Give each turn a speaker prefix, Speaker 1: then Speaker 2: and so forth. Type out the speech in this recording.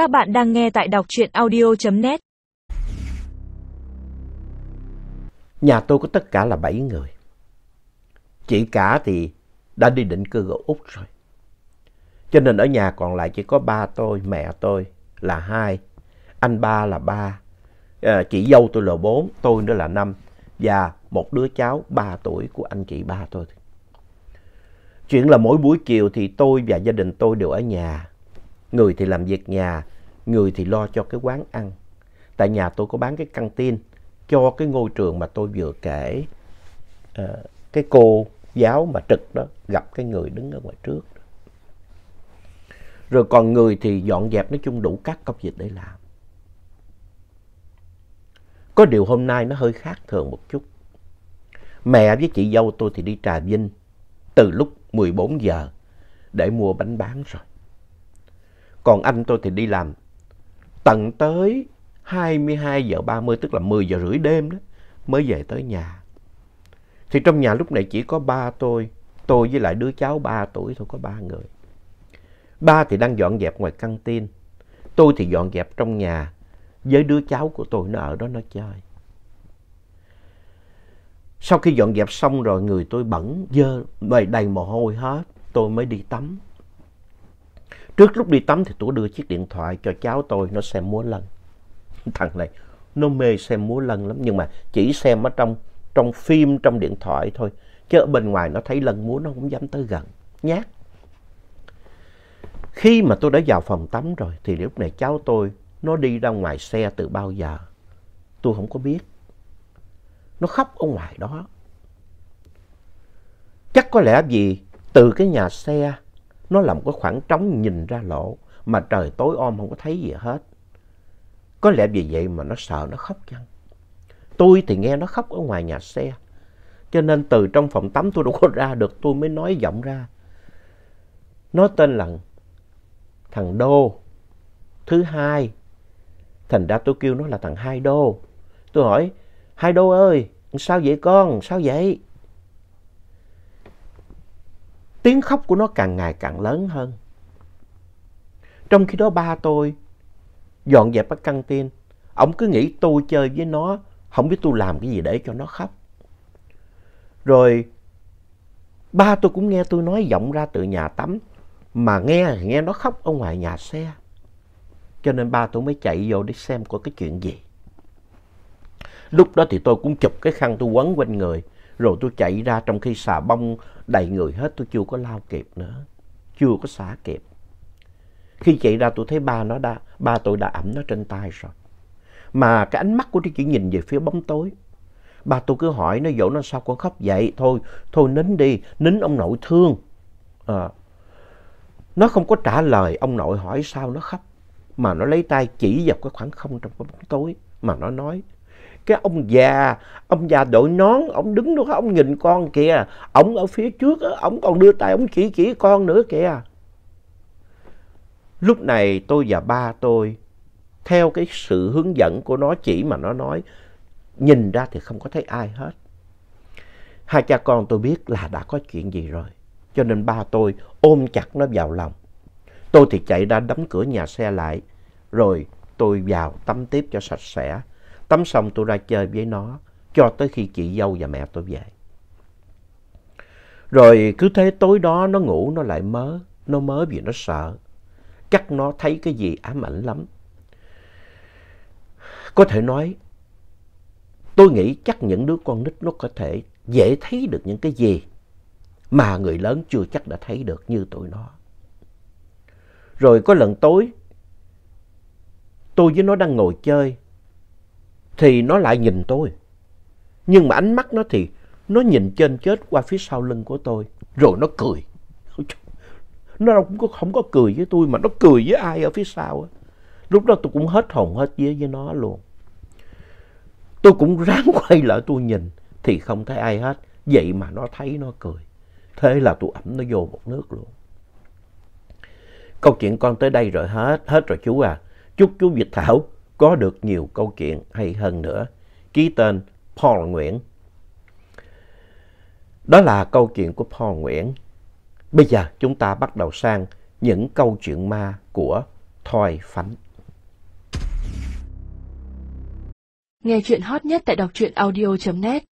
Speaker 1: Các bạn đang nghe tại đọc truyện audio.net
Speaker 2: Nhà tôi có tất cả là 7 người. Chị cả thì đã đi định cư ở Úc rồi. Cho nên ở nhà còn lại chỉ có ba tôi, mẹ tôi là hai, anh ba là ba, ờ, chị dâu tôi là bốn, tôi nữa là năm và một đứa cháu ba tuổi của anh chị ba tôi. Chuyện là mỗi buổi chiều thì tôi và gia đình tôi đều ở nhà. Người thì làm việc nhà, người thì lo cho cái quán ăn. Tại nhà tôi có bán cái căng tin cho cái ngôi trường mà tôi vừa kể. À, cái cô giáo mà trực đó gặp cái người đứng ở ngoài trước. Rồi còn người thì dọn dẹp nói chung đủ các công việc để làm. Có điều hôm nay nó hơi khác thường một chút. Mẹ với chị dâu tôi thì đi Trà Vinh từ lúc 14 giờ để mua bánh bán rồi. Còn anh tôi thì đi làm tận tới 22 giờ 30 tức là 10 giờ rưỡi đêm đó mới về tới nhà. Thì trong nhà lúc này chỉ có ba tôi, tôi với lại đứa cháu 3 tuổi thôi có ba người. Ba thì đang dọn dẹp ngoài căng tin, tôi thì dọn dẹp trong nhà với đứa cháu của tôi nó ở đó nó chơi. Sau khi dọn dẹp xong rồi người tôi bẩn, dơ, đầy mồ hôi hết, tôi mới đi tắm. Trước lúc đi tắm thì tôi đưa chiếc điện thoại cho cháu tôi nó xem múa lân. Thằng này nó mê xem múa lân lắm nhưng mà chỉ xem ở trong, trong phim, trong điện thoại thôi. Chứ ở bên ngoài nó thấy lân múa nó không dám tới gần, nhát. Khi mà tôi đã vào phòng tắm rồi thì lúc này cháu tôi nó đi ra ngoài xe từ bao giờ. Tôi không có biết. Nó khóc ở ngoài đó. Chắc có lẽ vì từ cái nhà xe nó là một cái khoảng trống nhìn ra lộ mà trời tối om không có thấy gì hết. Có lẽ vì vậy mà nó sợ nó khóc chăng. Tôi thì nghe nó khóc ở ngoài nhà xe. Cho nên từ trong phòng tắm tôi đâu có ra được tôi mới nói giọng ra. Nó tên là thằng Đô. Thứ hai. Thành ra tôi kêu nó là thằng Hai Đô. Tôi hỏi, Hai Đô ơi, sao vậy con, sao vậy? Tiếng khóc của nó càng ngày càng lớn hơn. Trong khi đó ba tôi dọn dẹp ở căng tin. Ông cứ nghĩ tôi chơi với nó, không biết tôi làm cái gì để cho nó khóc. Rồi ba tôi cũng nghe tôi nói giọng ra từ nhà tắm, mà nghe nghe nó khóc ở ngoài nhà xe. Cho nên ba tôi mới chạy vô để xem có cái chuyện gì. Lúc đó thì tôi cũng chụp cái khăn tôi quấn quanh người, rồi tôi chạy ra trong khi xà bông đầy người hết tôi chưa có lao kịp nữa. Chưa có xả kịp. Khi chạy ra tôi thấy ba nó đã, ba tôi đã ẩm nó trên tay rồi. Mà cái ánh mắt của tôi chỉ nhìn về phía bóng tối. Ba tôi cứ hỏi nó dỗ nó sao con khóc vậy? Thôi, thôi nín đi, nín ông nội thương. À, nó không có trả lời ông nội hỏi sao nó khóc. Mà nó lấy tay chỉ vào cái khoảng không trong cái bóng tối. Mà nó nói, cái ông già, ông già đội nón, ông đứng đó, ông nhìn con kìa. Ông ở phía trước, ông còn đưa tay, ông chỉ chỉ con nữa kìa. Lúc này tôi và ba tôi, theo cái sự hướng dẫn của nó chỉ mà nó nói, nhìn ra thì không có thấy ai hết. Hai cha con tôi biết là đã có chuyện gì rồi, cho nên ba tôi ôm chặt nó vào lòng. Tôi thì chạy ra đóng cửa nhà xe lại, rồi tôi vào tắm tiếp cho sạch sẽ. Tắm xong tôi ra chơi với nó, cho tới khi chị dâu và mẹ tôi về. Rồi cứ thế tối đó nó ngủ nó lại mớ, nó mớ vì nó sợ. Chắc nó thấy cái gì ám ảnh lắm. Có thể nói, tôi nghĩ chắc những đứa con nít nó có thể dễ thấy được những cái gì mà người lớn chưa chắc đã thấy được như tụi nó. Rồi có lần tối, tôi với nó đang ngồi chơi, thì nó lại nhìn tôi. Nhưng mà ánh mắt nó thì nó nhìn trên chết qua phía sau lưng của tôi, rồi nó cười. Nó không có, không có cười với tôi mà nó cười với ai ở phía sau. Lúc đó tôi cũng hết hồn hết vía với nó luôn. Tôi cũng ráng quay lại tôi nhìn thì không thấy ai hết. Vậy mà nó thấy nó cười. Thế là tôi ẩm nó vô một nước luôn. Câu chuyện con tới đây rồi hết, hết rồi chú à. Chúc chú Việt Thảo có được nhiều câu chuyện hay hơn nữa. Ký tên Paul Nguyễn. Đó là câu chuyện của Paul Nguyễn. Bây giờ chúng ta bắt đầu sang những câu chuyện ma của Thoi Phánh.
Speaker 3: Nghe chuyện hot nhất tại đọc truyện audio.net